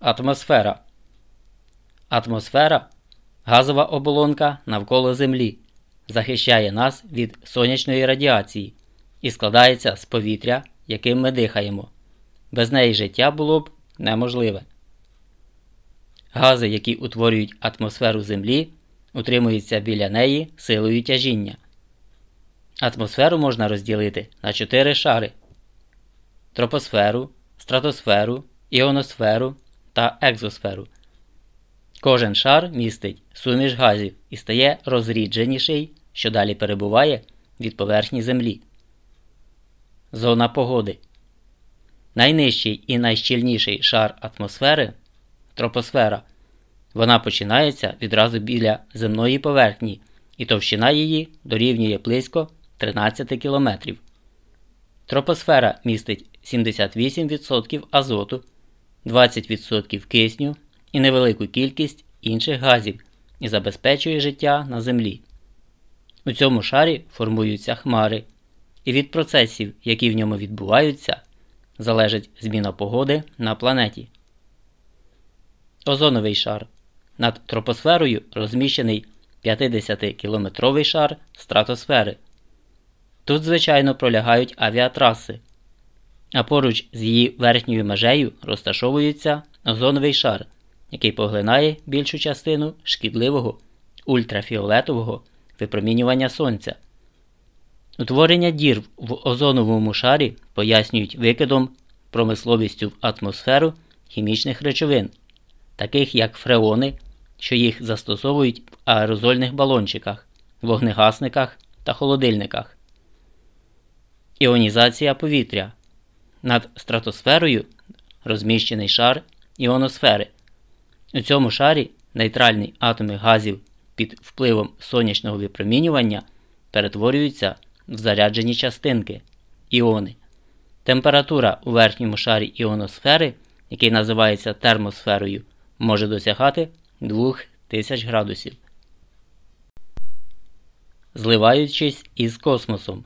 Атмосфера. Атмосфера газова оболонка навколо Землі, захищає нас від сонячної радіації і складається з повітря, яким ми дихаємо. Без неї життя було б неможливе. Гази, які утворюють атмосферу Землі, утримуються біля неї силою тяжіння. Атмосферу можна розділити на чотири шари: тропосферу, стратосферу, іоносферу та екзосферу. Кожен шар містить суміш газів і стає розрідженіший, що далі перебуває від поверхні Землі. Зона погоди. Найнижчий і найщільніший шар атмосфери тропосфера. Вона починається відразу біля земної поверхні, і товщина її дорівнює близько 13 км. Тропосфера містить 78% азоту, 20% кисню і невелику кількість інших газів і забезпечує життя на Землі. У цьому шарі формуються хмари, і від процесів, які в ньому відбуваються, залежить зміна погоди на планеті. Озоновий шар. Над тропосферою розміщений 50-кілометровий шар стратосфери. Тут, звичайно, пролягають авіатраси, а поруч з її верхньою межею розташовується озоновий шар, який поглинає більшу частину шкідливого ультрафіолетового випромінювання сонця. Утворення дір в озоновому шарі пояснюють викидом промисловістю в атмосферу хімічних речовин, таких як фреони, що їх застосовують в аерозольних балончиках, вогнегасниках та холодильниках. Іонізація повітря. Над стратосферою розміщений шар іоносфери. У цьому шарі нейтральні атоми газів під впливом сонячного випромінювання перетворюються в заряджені частинки іони. Температура у верхньому шарі іоносфери, який називається термосферою, може досягати 2000 градусів. Зливаючись із космосом.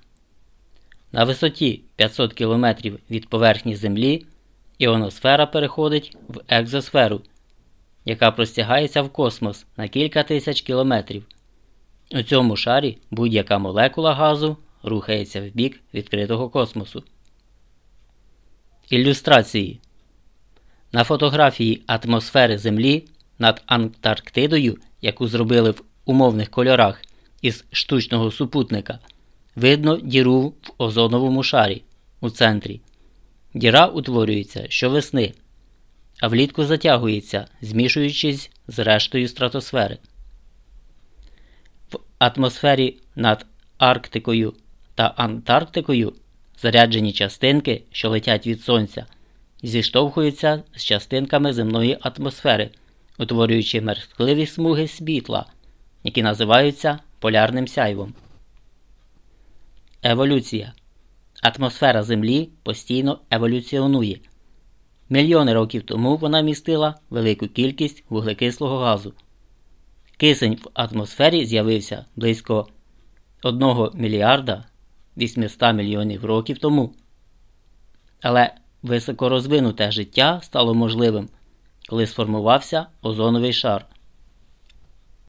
На висоті 500 км від поверхні Землі іоносфера переходить в екзосферу, яка простягається в космос на кілька тисяч кілометрів. У цьому шарі будь-яка молекула газу рухається в бік відкритого космосу. Ілюстрації на фотографії атмосфери Землі над Антарктидою, яку зробили в умовних кольорах із штучного супутника, видно діру в озоновому шарі у центрі. Діра утворюється щовесни, а влітку затягується, змішуючись з рештою стратосфери. В атмосфері над Арктикою та Антарктикою заряджені частинки, що летять від Сонця, зіштовхуються з частинками земної атмосфери, утворюючи мерхливі смуги світла, які називаються полярним сяйвом. Еволюція. Атмосфера Землі постійно еволюціонує. Мільйони років тому вона містила велику кількість вуглекислого газу. Кисень в атмосфері з'явився близько 1 мільярда 800 мільйонів років тому. Але високорозвинуте життя стало можливим, коли сформувався озоновий шар.